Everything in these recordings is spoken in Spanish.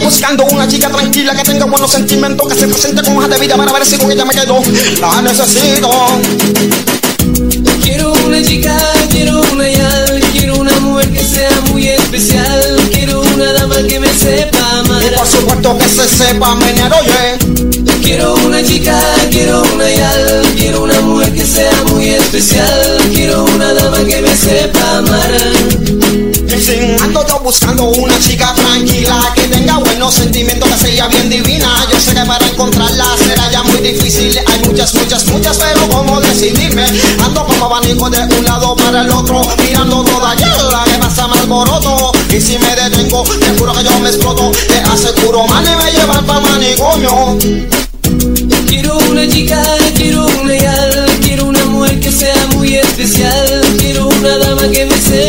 Ando buscando una chica tranquila que tenga buenos sentimientos, que se presente con hoja de vida para ver si con ella me quedo. La necesito. Quiero una chica, quiero una yal, quiero una mujer que sea muy especial, quiero una dama que me sepa amar. Y por supuesto que se sepa menear, oye. Quiero una chica, quiero una yal, quiero una mujer que sea muy especial, quiero una dama que me sepa amar. Ando yo buscando una chica tranquila que tenga buenos sentimientos, que sea bien divina. Yo sé que para encontrarla será ya muy difícil. Hay muchas, muchas, muchas, pero ¿cómo decidirme? Ando como abanico de un lado para el otro, mirando toda la que pasa mal boroto. Y si me detengo, te juro que yo me exploto. Te aseguro, man, y me llevan pa' manicomio. Quiero una chica, quiero una yal, quiero una mujer que sea muy especial, quiero una dama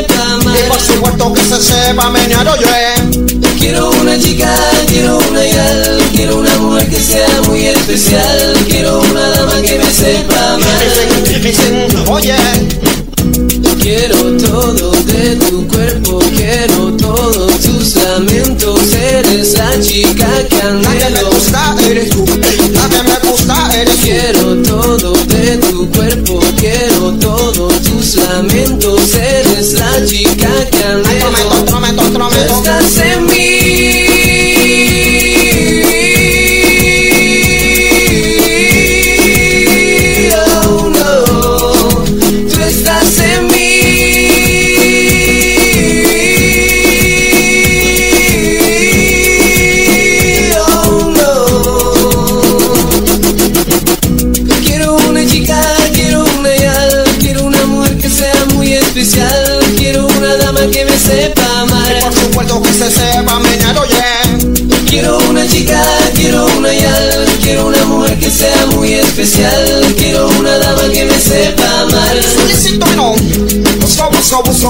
que me sepa amar. Y por supuesto que se sepa menear, oye. Quiero una chica, quiero una yal, quiero una mujer que sea muy especial, quiero una dama que me sepa dicen, oye. Quiero todo de tu cuerpo, quiero todos tus lamentos, eres la chica que La que me anhelo. gusta eres tú, la que me gusta eres tú. Quiero todo de tu cuerpo, quiero todos tus lamentos, eres la chica que anhelo.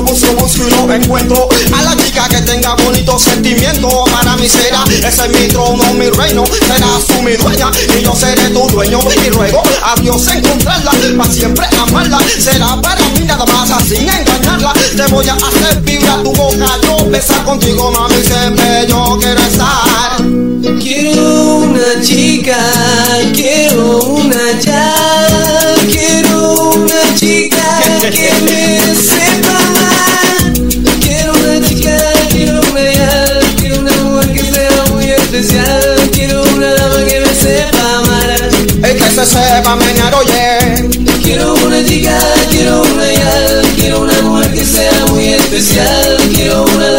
Busco, encuentro a la chica que tenga bonito sentimiento. Para mí será, ese es mi trono, mi reino. Serás tú mi dueña y yo seré tu dueño. Y ruego a Dios encontrarla, para siempre amarla. Será para mí nada más sin engañarla. Te voy a hacer vibrar tu boca, yo besar contigo, mami. Siempre yo quiero estar. Quiero una chica, quiero una yal, quiero una chica se sepa oye. Quiero una chica, quiero una yal, quiero una mujer que sea muy especial, quiero una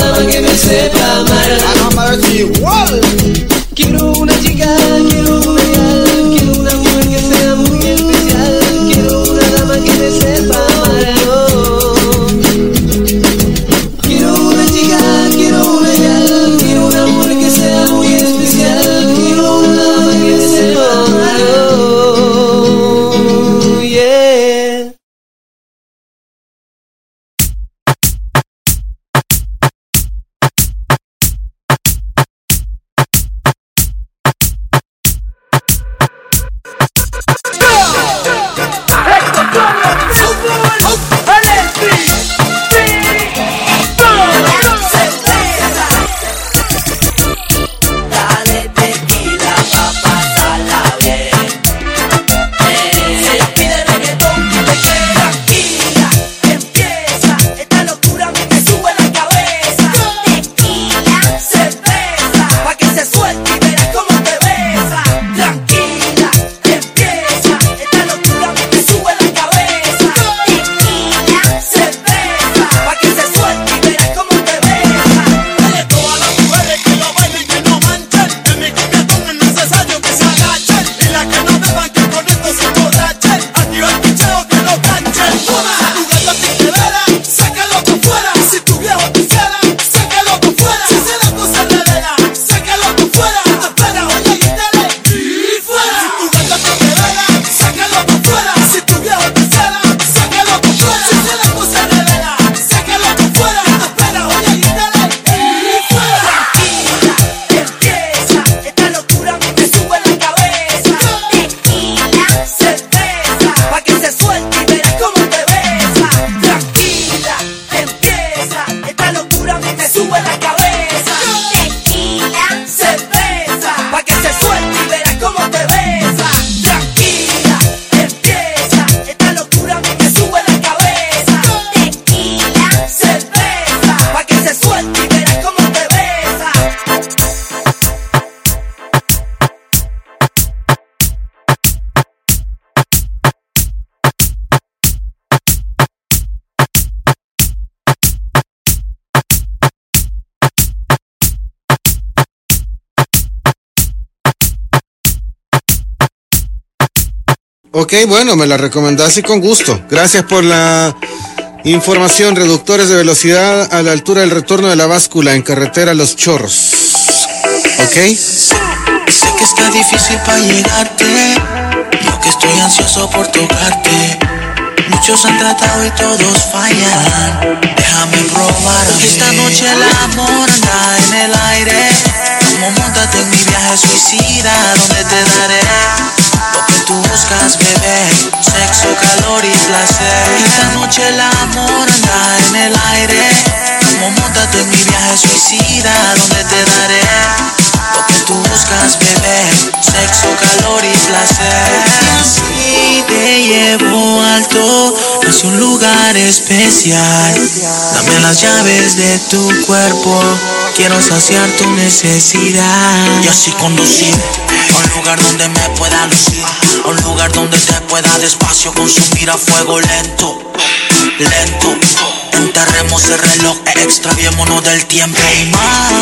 Ok, bueno, me la recomendaste con gusto. Gracias por la información. Reductores de velocidad a la altura del retorno de la báscula en carretera Los Chorros. Ok. Sé que está difícil para llegarte. Yo que estoy ansioso por tocarte. Muchos han tratado y todos fallan. Déjame probar. Esta noche el amor Dame las llaves de tu cuerpo. Quiero saciar tu necesidad. Y así conducir a un lugar donde me pueda lucir. A un lugar donde te pueda despacio consumir a fuego lento. Lento. Enterremos el reloj, extraviémonos del tiempo y más.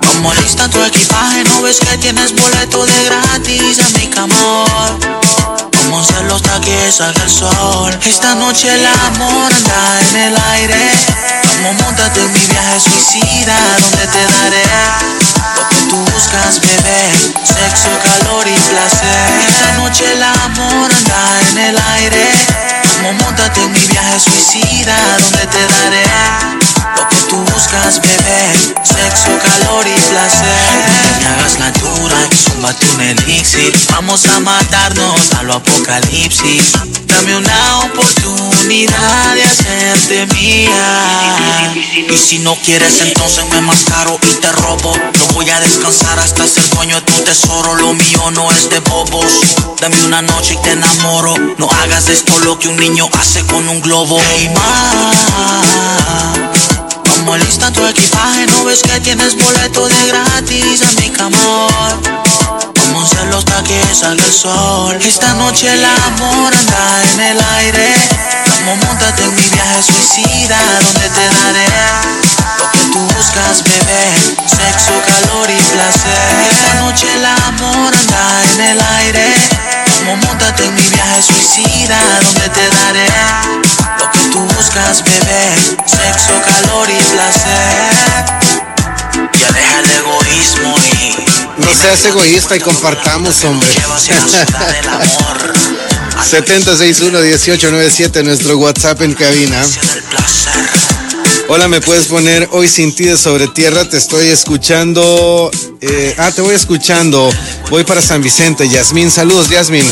Vamos lista tu equipaje, no ves que tienes boleto de gratis a mi cama. Hacerlo hasta que salga el sol. Esta noche el amor anda en el aire. Vamos, montate en mi viaje suicida, donde te daré lo que tú buscas, bebé. Sexo, calor y placer. Esta noche el amor anda en el aire. Vamos, montate en mi viaje suicida, donde te daré lo que tú buscas, bebé. Sexo, calor y placer. Me hagas la dura súmate un elixir. Vamos a matarnos a lo apocalipsis. Dame una oportunidad de hacerte mía. Y si no quieres, entonces me mascaro y te robo. No voy a descansar hasta ser dueño de tu tesoro. Lo mío no es de bobos. Dame una noche y te enamoro. No hagas esto lo que un niño hace con un globo. Hey, ma. Vamos lista tu equipaje, no ves que tienes boleto de gratis a mi cama. Vamos a hacerlo hasta que salga el sol. Esta noche el amor anda en el aire. Vamos, montate en mi viaje suicida, donde te daré tú buscas, bebé. Sexo, calor y placer. Esta noche el amor anda en el aire. Vamos, montate en mi viaje suicida, donde te daré lo que tú buscas, bebé. Sexo, calor y placer. Ya deja el egoísmo y. No seas egoísta y compartamos, hombre. 7061-1897, nuestro WhatsApp en cabina. Hola, ¿me puedes poner hoy sin ti de sobre tierra? Te estoy escuchando. eh, ah, te voy escuchando. Voy para San Vicente. Yasmín, saludos, Yasmín.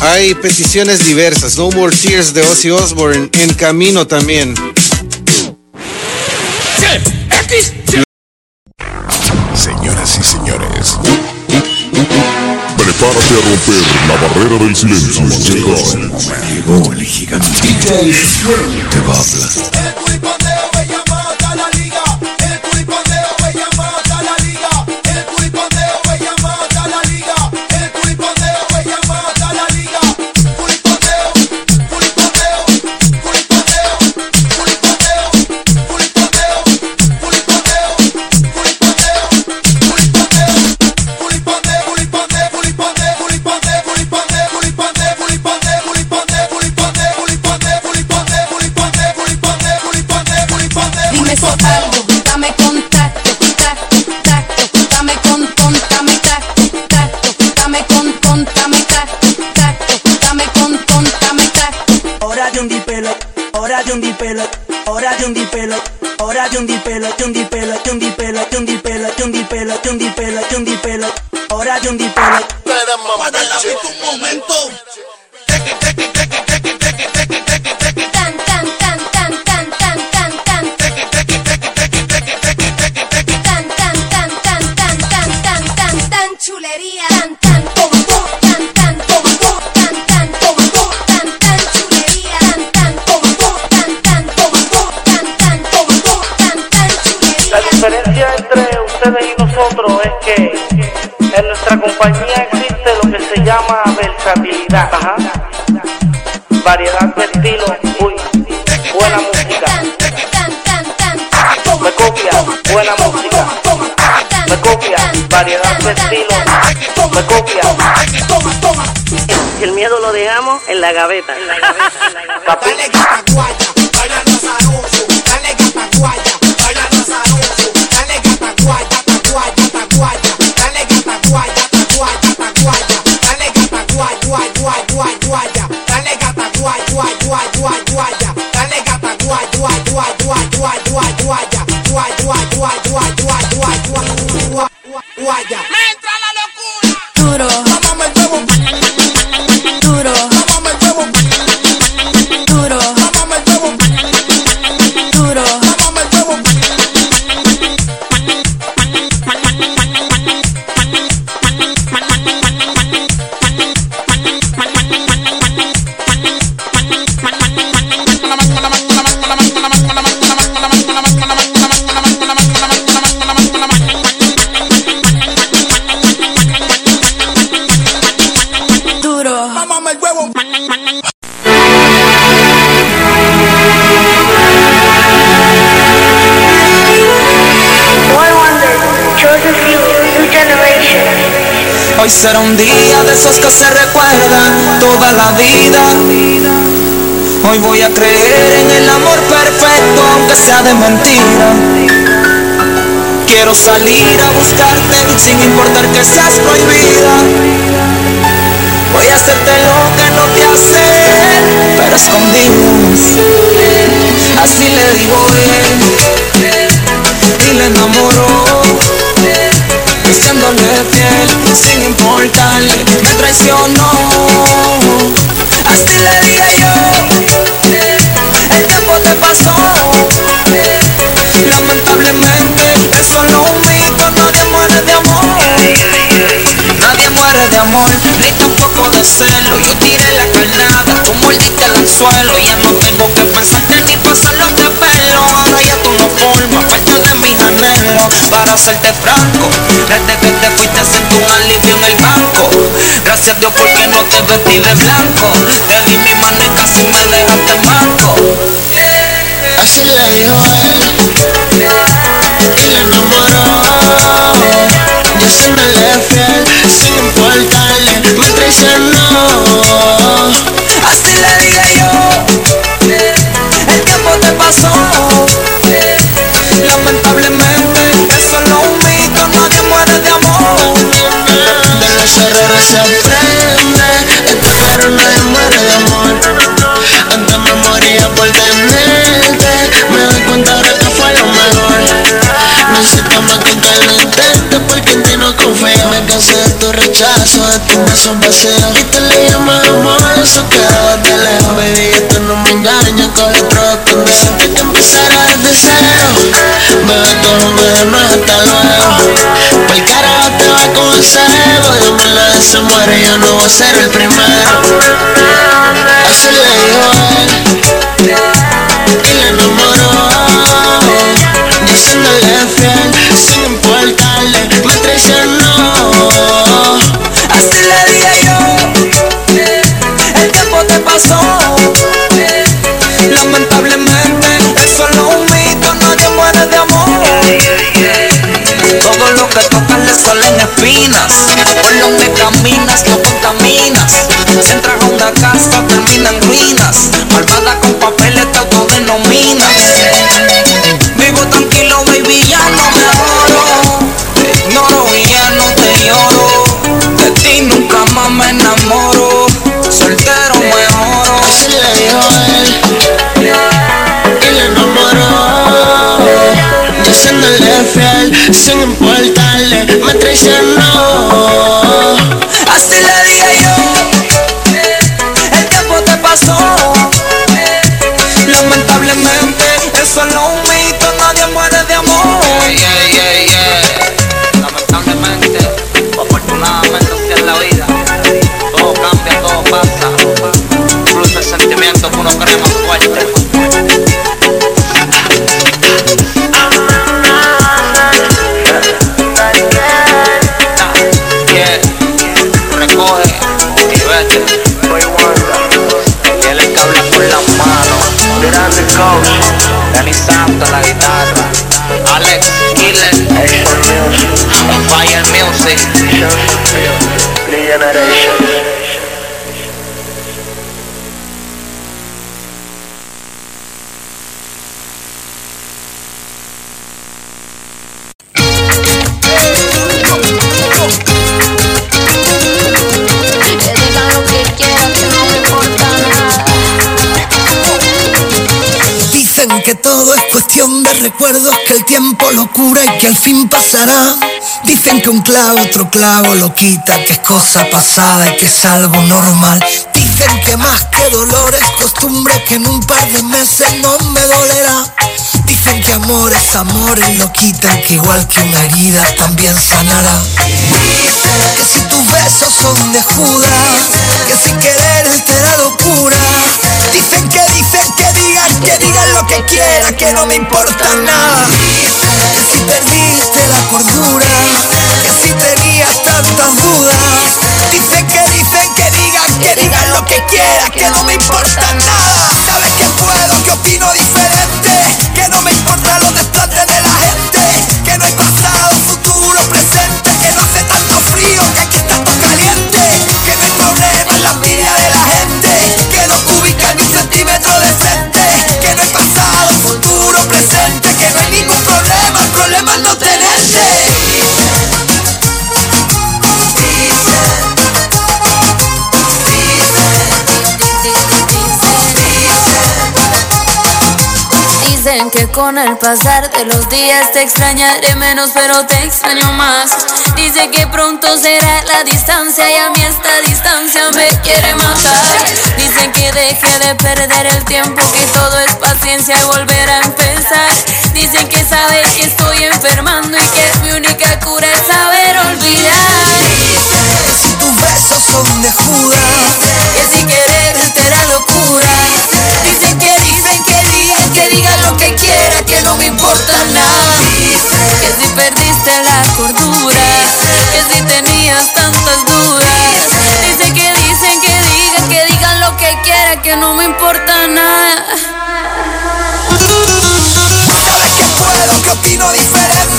Hay peticiones diversas. No More Tears de Ozzy Osbourne. En camino también. A romper la barrera del silencio. Llegó, llegó el gigante. Te va a hablar. Variedad de estilo. Uy, buena música. Me copia, buena música. Me copia, variedad de estilo. Me copia. El miedo lo dejamos en la gaveta. En la gaveta, en la gaveta. Hoy será un día de esos que se recuerdan toda la vida. Hoy voy a creer en el amor perfecto, aunque sea de mentira. Quiero salir a buscarte sin importar que seas prohibida. Voy a hacerte lo que no te hace, pero escondidas. Así le digo él, y le enamoró diciéndole fiel sin importarle me traicionó. Así le dije yo el tiempo te pasó. Lamentablemente es solo un mito nadie muere de amor. Nadie muere de amor ni tampoco de celo. Yo tiré la carnada tú mordiste el anzuelo. Ya no tengo que pensarte ni pasarlo para serte franco. Desde que te fuiste siento un alivio en el banco. Gracias a Dios porque no te vestí de blanco. Te di mi mano y casi me dejaste manco. Así le dijo él y le enamoró. Diciéndole fiel sin importarle me traicionó Así le dije yo, el tiempo te pasó. Se aprende Esto pero nadie muere de amor. Antes me moría por tenerte Me doy cuenta ahora que fue lo mejor. Necesito más que intente Porque en ti no confío. Me cansé de tu rechazo, de tus besos vacíos Y te le llamas amor, eso Se muere, yo no voy a ser el primero Así le dijo él Y le enamoró Diciéndole fiel Sin importarle, me traicionó Así le dije yo, el tiempo te pasó. Salen espinas. Por donde caminas no contaminas. Si entras a una casa termina en ruinas. Malvada con papeles te autodenominas. Vivo tranquilo, baby, ya no me adoro. Te ignoro y ya no te lloro. De ti nunca más me enamoro. Soltero mejoro. Así le dijo él Y le enamoró Diciéndole fiel Sin importarle, me traicionó que al fin pasará. Dicen que un clavo otro clavo lo quita, que es cosa pasada y que es algo normal. Dicen que más que dolor es costumbre, que en un par de meses no me dolerá. Dicen que amor es amor y lo quitan, que igual que una herida también sanará. Dicen que si tus besos son de Judas, que sin querer te da locura. Dicen que dicen que digan, que digan lo que quieran, que no me importa nada. Cordura, que si tenías tantas dudas. Dicen que dicen que digan, que digan lo que quieran, que no me importa nada. Sabes que puedo, que opino diferente, que no me importa desplantes de con el pasar de los días te extrañaré menos, pero te extraño más. Dice que pronto será la distancia y a mí esta distancia me quiere matar. Dicen que deje de perder el tiempo, que todo es paciencia y volver a empezar. Dicen que sabe que estoy enfermando y que mi única cura es saber olvidar. Si tus besos son de Judas, que no me importa nada. Que si perdiste la cordura, que si tenías tantas dudas. Dicen que dicen que digan, que digan lo que quieran, que no me importa nada. sabes que puedo, que opino diferente,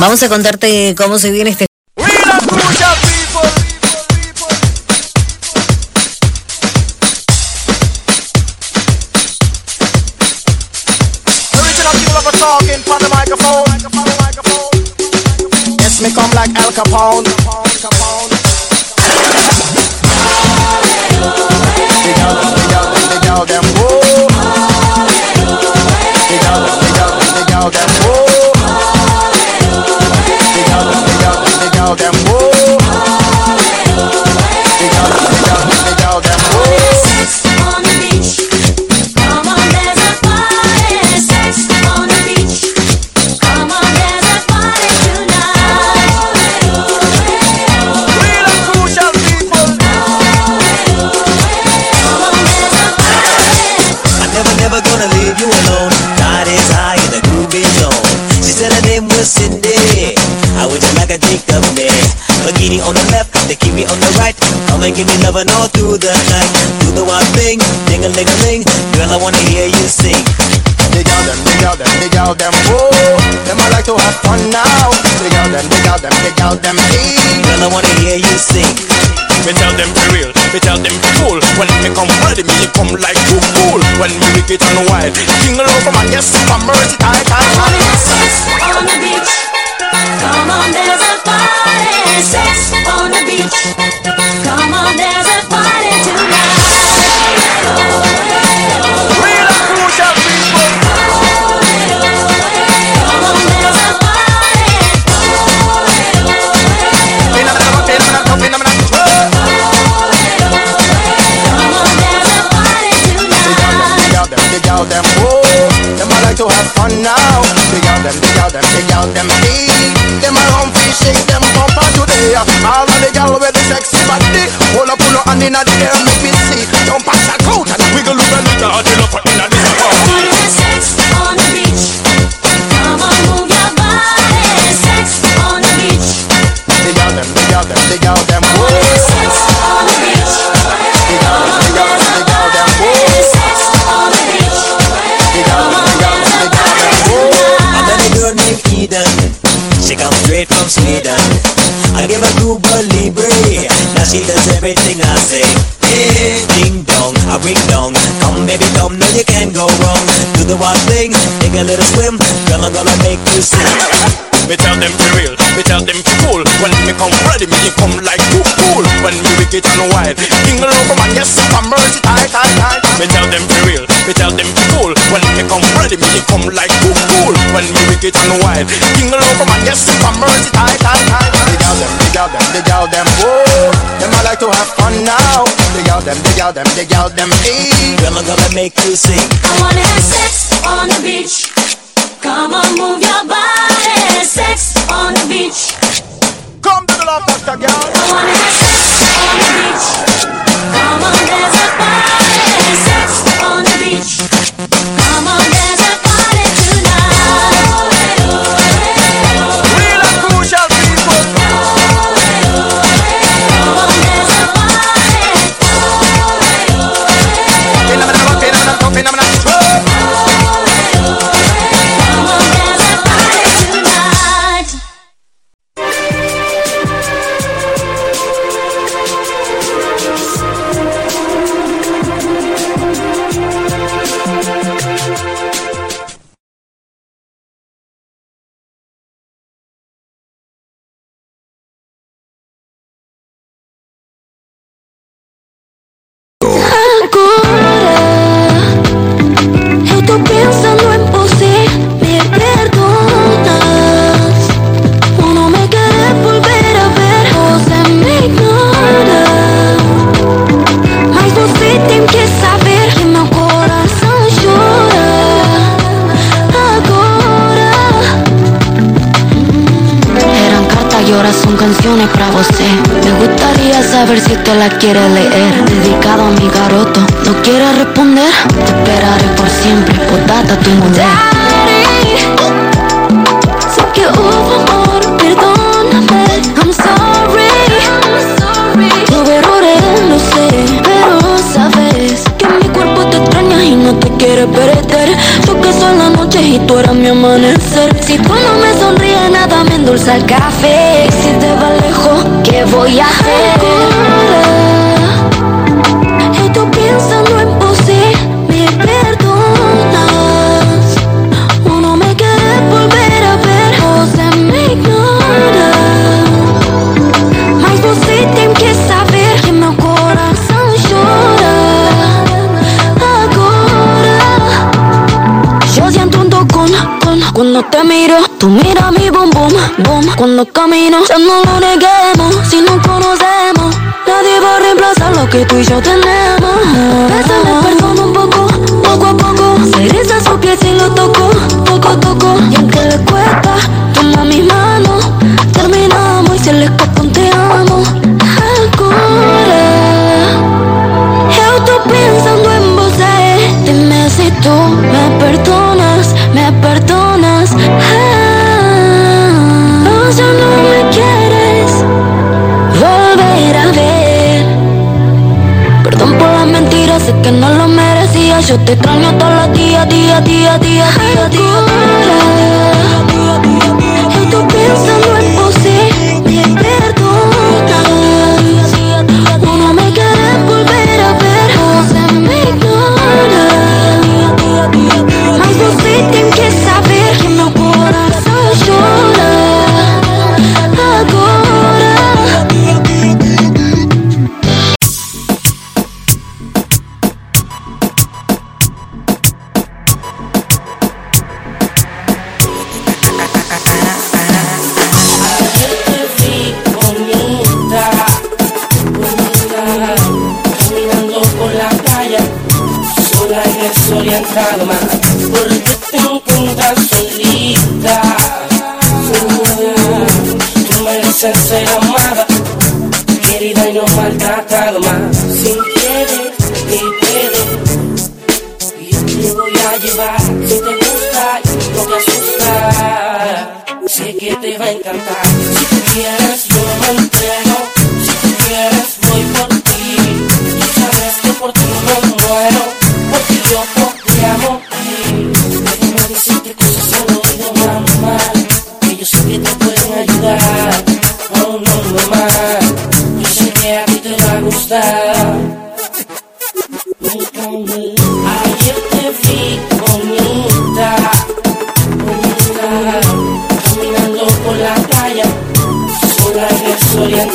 Vamos a contarte cómo se viene este. Yes, me come like Al Capone. Come and give me loving all through the night. Do the one thing, ding a ling a ling. Girl, I wanna hear you sing. Dig out them, dig out them, dig out them, whoa. Them I like to have fun now. Dig out them, dig out them, dig girl them eat. Girl, I wanna hear you sing. Me tell them be real, me tell them be cool. When me come ready, me come like too cool. When me wicked and wild, king over man, yes, my mercy, tight, tight, tight. Fun now. The girl them, the girl them, the girl them, eat. Them a run fish, shake them bumper today. All of the girl with the sexy body, pull up, pull up, and inna the air make me see. When me wicked and wild, king over man, yes, my mercy, tight, tight, tight. Me tell them be real, me tell them be cool. When me come ready, me come like too cool. When me wicked and wild, king over man, yes, my mercy, tight, tight, tight. The girl them, the girl them, the girl them, oh. Them a like to have fun now. The girl them, the girl them, the girl them, eat. Girl, I'm gonna make you sing. I wanna have sex on the beach. Come on, move your body. Sex on the beach. Come to the love factor, girl. I wanna have sex eras mi amanecer Si tú no me sonríes nada me endulza el café si te vas lejos, ¿qué voy a? Miro Tú mira mi boom boom, boom. Cuando camino, ya no lo neguemos Si no conocemos. Nadie va a reemplazar lo que tú y yo tenemos. Bésame, perdón un poco, poco a poco. Cereza su piel si lo toco, toco, toco Y aunque le cuesta, toma mi mano. Terminamos y se le escapa te amo. Agora Eu tô pensando em você Dime si tú me perdonas, que no lo merecía. Yo te extraño todos los días, día, día, día, día, día Yo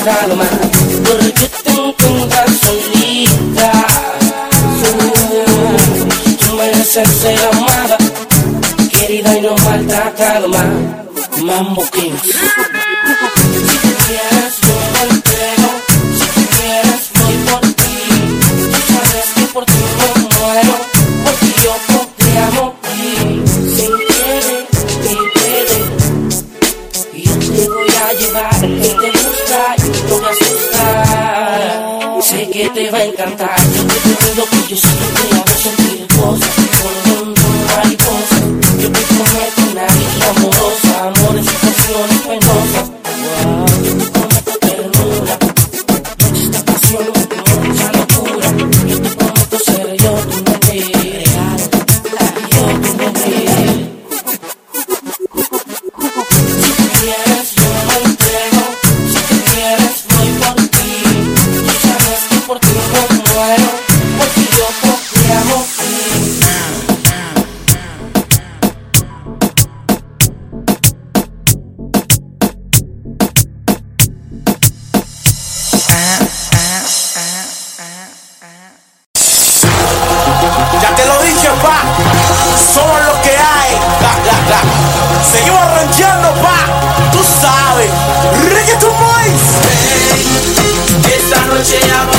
tus porque te encuentras solita. Tú, tú mereces ser amada, querida y no maltratada más. Mambo King. noite é amor.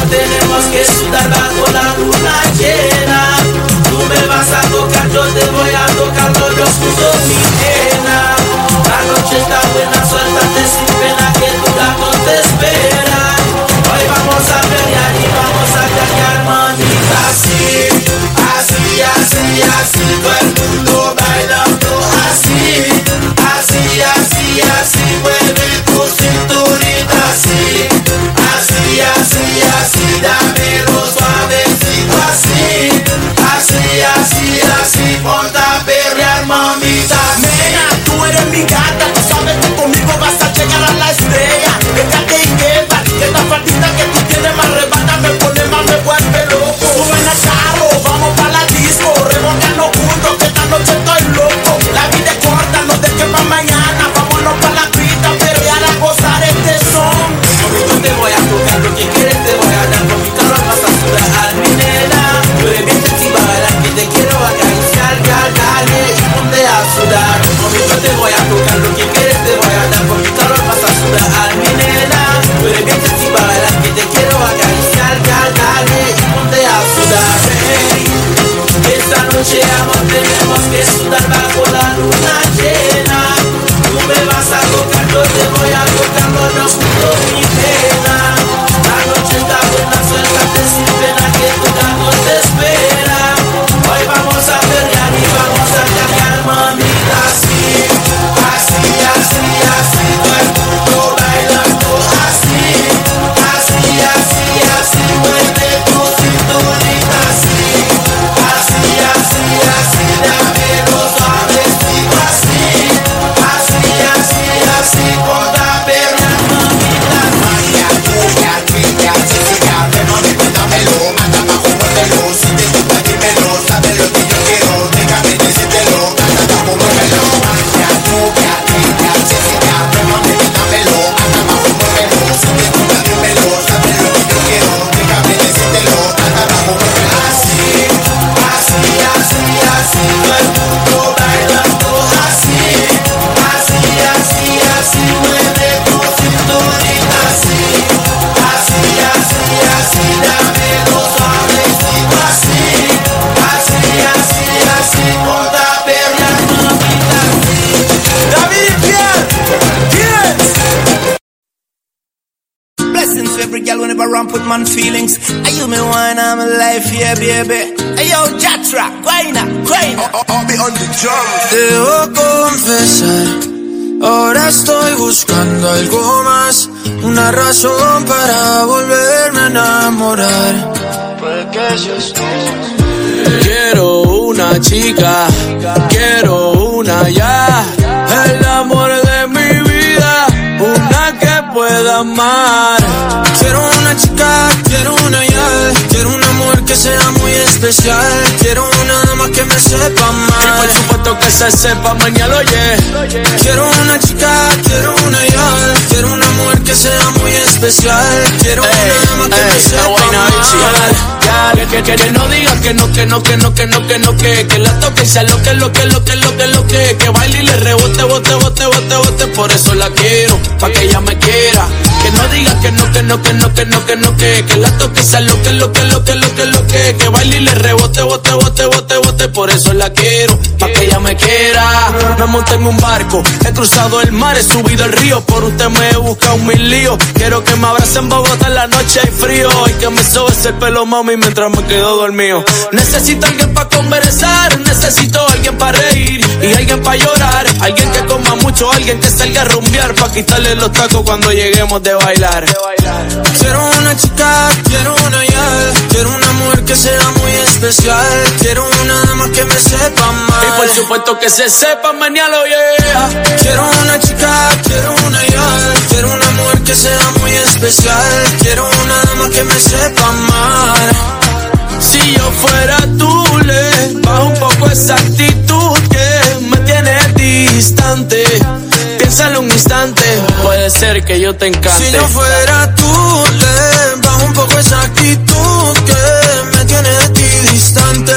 Baby. Hey, yo, Jatra, Guayna, Guayna. I'll be on the drum. Debo confesar, ahora estoy buscando algo más, una razón para volverme a enamorar. Porque yo Quiero una chica, quiero una ya, el amor de mi vida, una que pueda amar. Quiero una chica, quiero una ya, quiero una mujer que sea muy especial, quiero una dama que me sepa amar. Y por supuesto que se sepa mañana, oye. Quiero una chica, quiero una ya, quiero una mujer que sea muy especial, quiero una dama que me sepa amar. Que, que, que, que no digas que no, que no, que no, que no, que no, que, que la toque sea lo que, lo que, lo que, lo que, lo que, que baile y le rebote, bote, bote, bote, bote, por eso la quiero, pa' que ella me quiera. Que no digas que no, que no, que no, que no, que no, que, que la toque sea lo que, lo que, lo que, lo que, lo que, que baile y le rebote, bote, bote, bote, bote, por eso la quiero, pa' que ella me quiera. Me monté en un barco, he cruzado el mar, he subido el río, por usted me he buscado mil líos. Quiero que me abrace en Bogotá en la noche hay frío y que me sobes el pelo, mami, mientras me quedo dormido. Necesito alguien para conversar, necesito alguien para reír y alguien para llorar. Alguien que coma mucho, alguien que salga a rumbear para quitarle los tacos cuando lleguemos de bailar. Quiero una chica, quiero una ya, quiero una mujer que sea muy especial, quiero una dama que me sepa amar. Y por supuesto que se sepa mañana, yeah. Quiero una chica, quiero una ya, quiero una mujer que sea muy especial, quiero una dama que me sepa amar. Si yo fuera tú, le bajo un poco esa actitud que me tiene distante. Piénsalo un instante, puede ser que yo te encante. Si yo fuera tú, le poco esa actitud que me tiene de ti distante.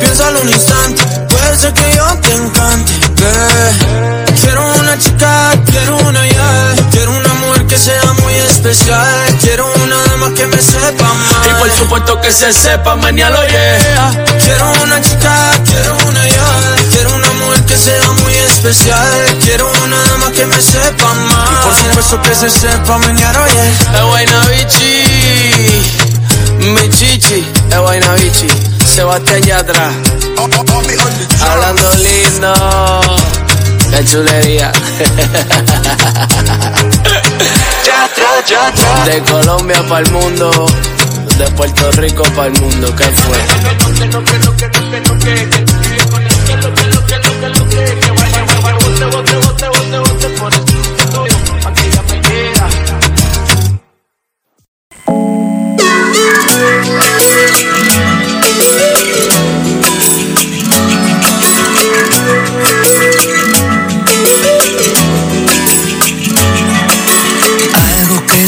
Piénsalo un instante, puede ser que yo te encante. que Quiero una chica, quiero una ya, quiero una mujer que sea muy especial, quiero una dama que me sepa amar. Y por supuesto que se sepa mañana, yeah. Quiero una chica, quiero una ya, quiero una mujer que sea muy especial, quiero una dama que me sepa amar. Y por supuesto que se sepa mañana, oye. Guaynabichi, mi chichi, es Guaynabichi, Sebastián Yatra. Hablando lindo, qué chulería. De Colombia para el mundo, de Puerto Rico para el mundo, ¿qué fue?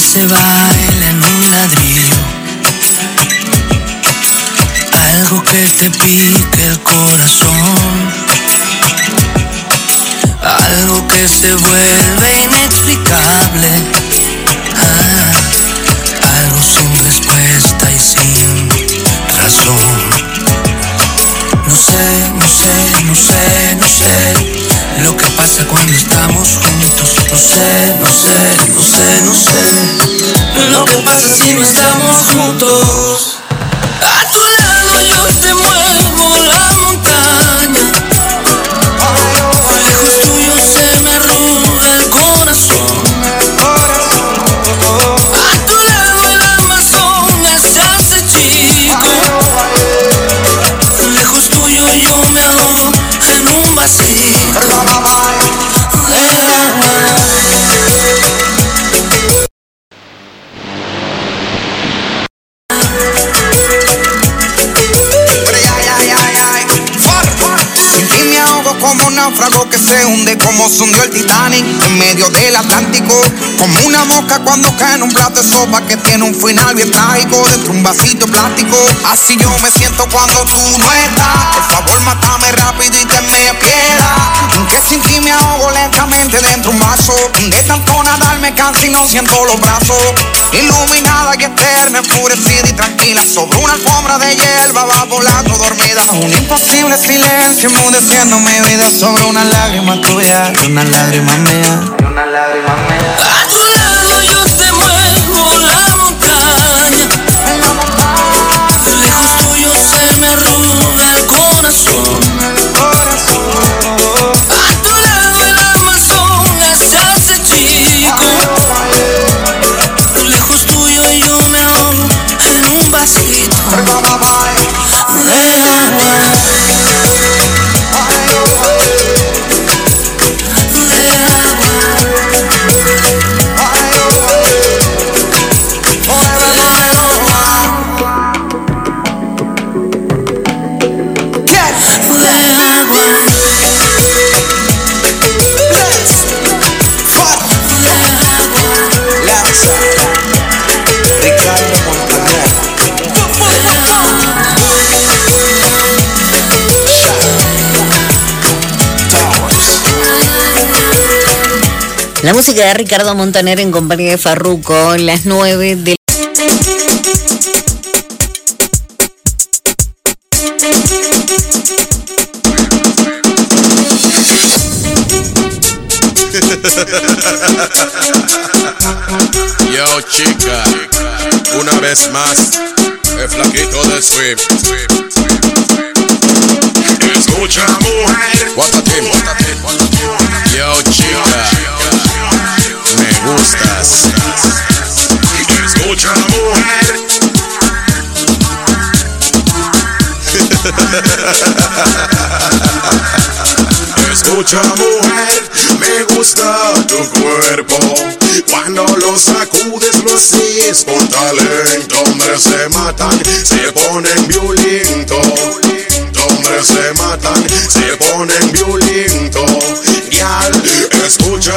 Se baila en un ladrillo. Algo que te pique el corazón. Algo que se vuelve inexplicable. No sé, no sé, no sé, no sé lo que pasa cuando estamos juntos. No sé, no sé, no sé, no sé lo que pasa si no estamos juntos. A tu en un plato de sopa que tiene un final bien trágico dentro de un vasito plástico. Así yo me siento cuando tú no estás. Por favor, mátame rápido y tenme piedad. Que sin ti me ahogo lentamente dentro de un vaso. De tanto nadar me canso y no siento los brazos. Iluminada y eterna, enfurecida y tranquila. Sobre una alfombra de hierba va volando dormida. Un imposible silencio enmudeciendo mi vida sobre una lágrima tuya una lágrima mía. Y una lágrima mía. La música de Ricardo Montaner en compañía de Farruko, las 9 de Yo chica, una vez más, el flaquito del swing. Escucha mujer, Guatatín, Yo chica, Escucha mujer. Escucha mujer, me gusta tu cuerpo. Cuando lo sacudes lo haces con talento Hombres se matan, se ponen violentos se matan, se ponen violentos Gal, escucha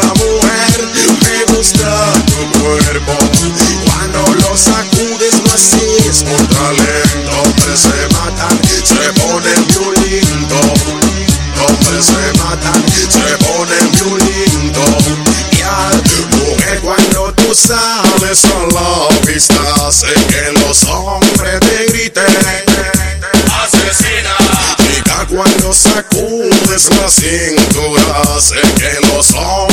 con talento Hombres se matan, se ponen violentos. Hombres se matan, se ponen violentos. Mujer, cuando tú sales a la vista Sé que los hombres te griten. Asesina. Chica, cuando sacudes la cintura Sé que los hombres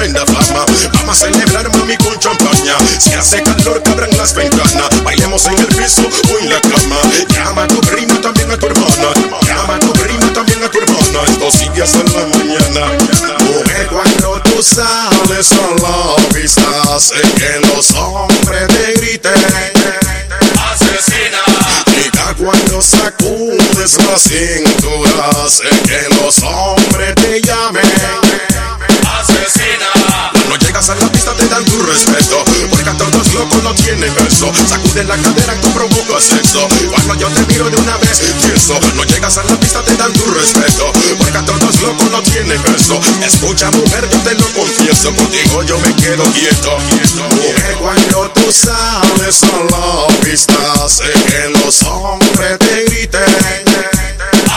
tremenda fama. Vamos a celebrar, mami, con champaña. Si hace calor, que abran las ventanas. Bailemos en el piso o en la cama. Llama a tu prima, también a tu hermana. Llama a tu prima, también a tu hermana. Estos días en la mañana. Mujer, cuando tú sales a la vista Sé que los hombres la cadera tú provocas sexo Cuando yo te miro de una vez pienso No llegas a la pista te dan tu respeto. Porque a todos locos no tienen eso Escucha mujer yo te lo confieso. Contigo yo me quedo quieto Mujer cuando tú sales a la pista Sé que los hombres te griten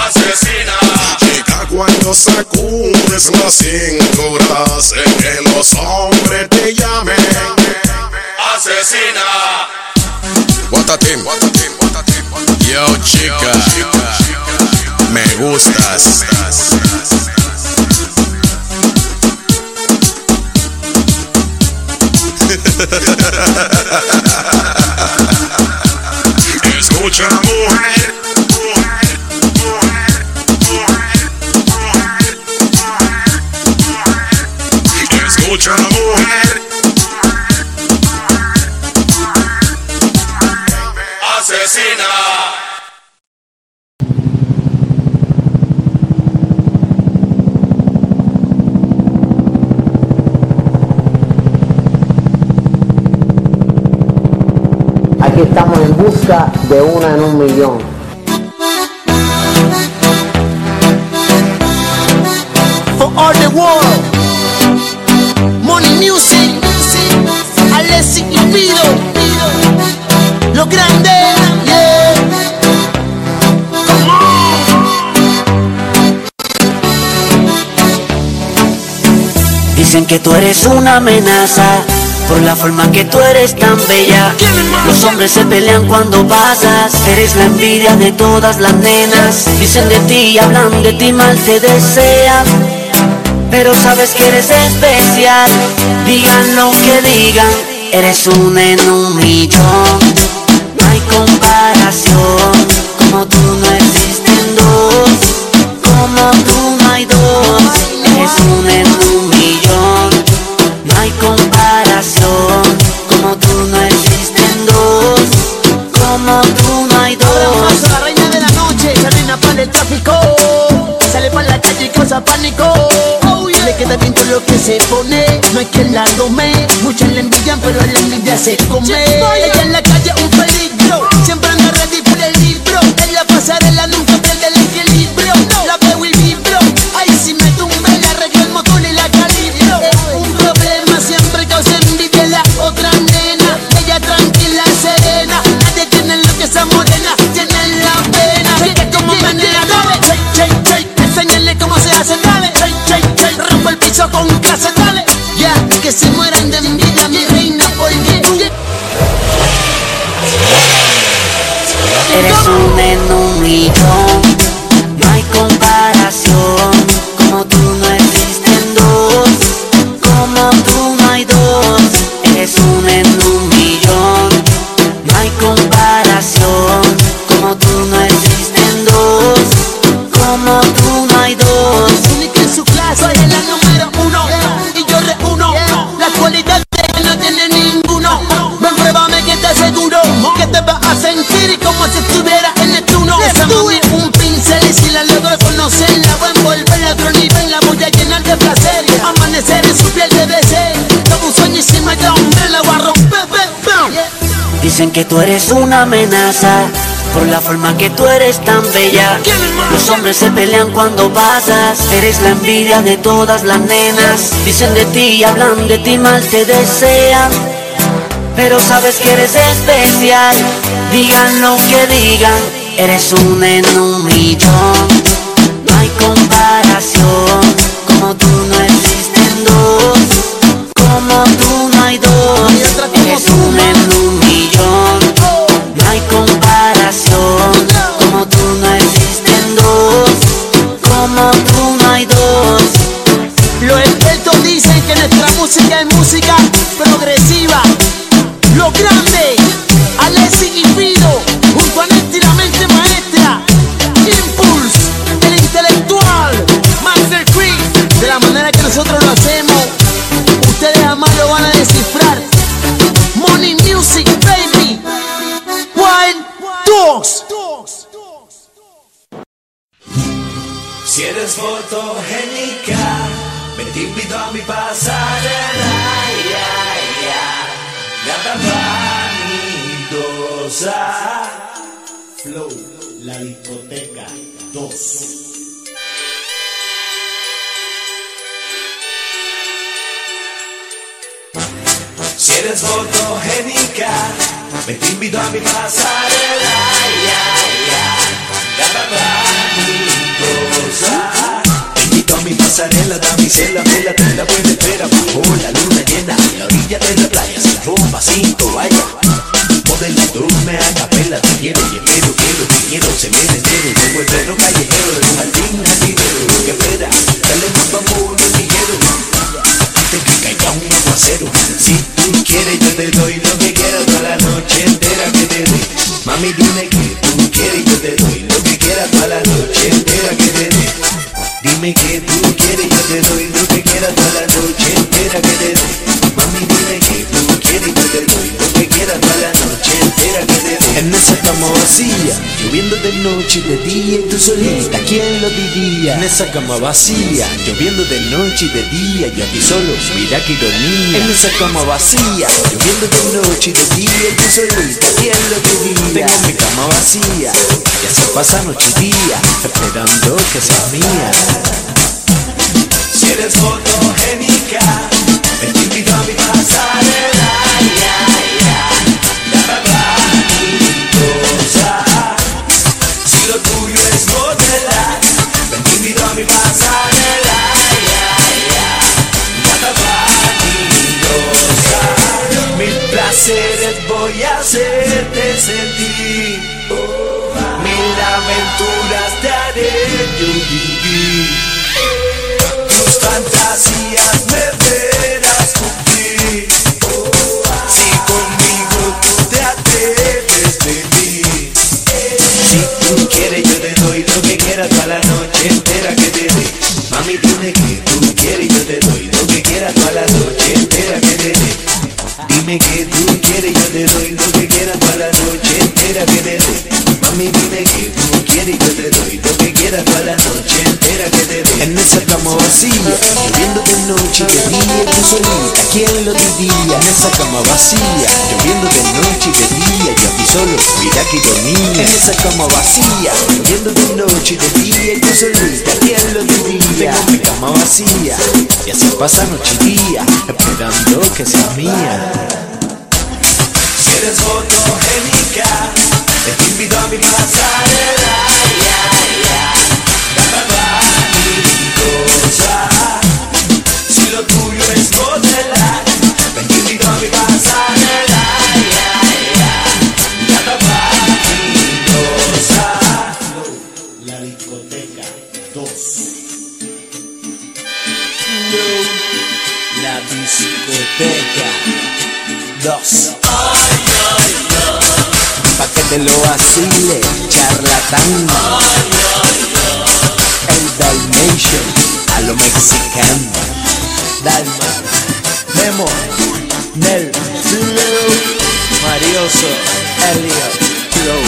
Asesina Chica cuando sacudes la cintura Sé que los hombres te Guatatín. Yo chica Me gustas. Escucha mujer busca de una en un millón. for all the world. Money Music, Alessi y Pido, lo grande, yeah. Come Dicen que tú eres una amenaza por la forma que tú eres tan bella. Los hombres se pelean cuando pasas. Eres la envidia de todas las nenas. Dicen de ti, hablan de ti, mal te desean. Pero sabes que eres especial. Digan lo que digan, eres un en un millón. No hay comparación. Como tú no existen dos. Como tú no hay dos. Eres un en causa pánico. Oh, yeah. Le queda bien todo lo que se pone. No hay quien la tome. Muchos la envidian, pero a la envidia se come. Ella en la calle un Dicen que tú eres una amenaza por la forma que tú eres tan bella. Los hombres se pelean cuando pasas. Eres la envidia de todas las nenas. Dicen de ti hablan de ti mal, te desean. Pero sabes que eres especial. Digan lo que digan, eres un en un millón. Tú solita, ¿quién lo diría? En esa cama vacía, lloviendo de noche y de día, yo aquí solo, mira que ironía. En esa cama vacía, lloviendo de noche y de día y tú solita, ¿quién lo diría? Tengo mi cama vacía, y así pasa noche y día, esperando que seas mía. Si eres fotogénica, te invito a mi pasarela. Entera que te dé. Mami, dime que tú quieres, yo te doy lo que quieras toda la noche entera que te dé. Dime que tú quieres, yo te doy lo que quieras toda la noche entera que te dé. Mami, dime que tú quieres, yo te doy lo que quieras toda la noche entera que te dé. En esa cama vacía, lloviendo de noche de día, tú solita, ¿quién lo diría? En esa cama vacía, lloviendo de noche y de día, yo aquí solo, mira que ironía. En esa cama vacía, lloviendo de noche y de día, tú solita, ¿quién lo diría? Tengo mi cama vacía, y así pasa noche y día, esperando que seas mía. Si eres fotogénica, te invito a mi casa de la pasarela. Si lo tuyo es modelar, te invito a mi pasarela. La discoteca 2. La discoteca dos. Pa' que te lo asile, charlatán. El Dalmatian a lo mexicano. Dalma, Memo, Nel, Flow, Marioso, Elliot, Flow,